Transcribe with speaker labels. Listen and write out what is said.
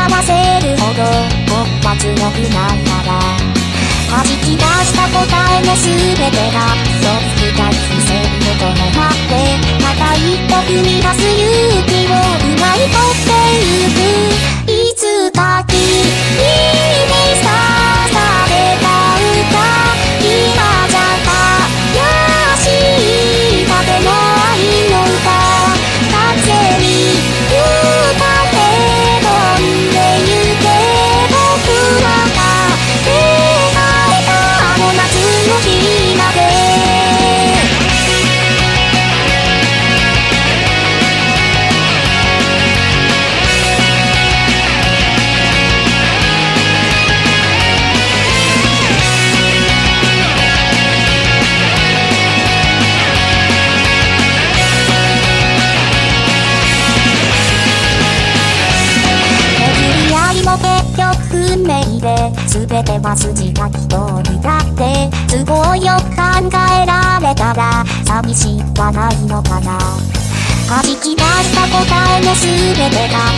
Speaker 1: 合わせるほど僕は強くなったら弾き出した答えの全てが嘘全ては筋が一人だって。都合よく考えられたら。寂しくはないのかな。弾き出した答えの全てが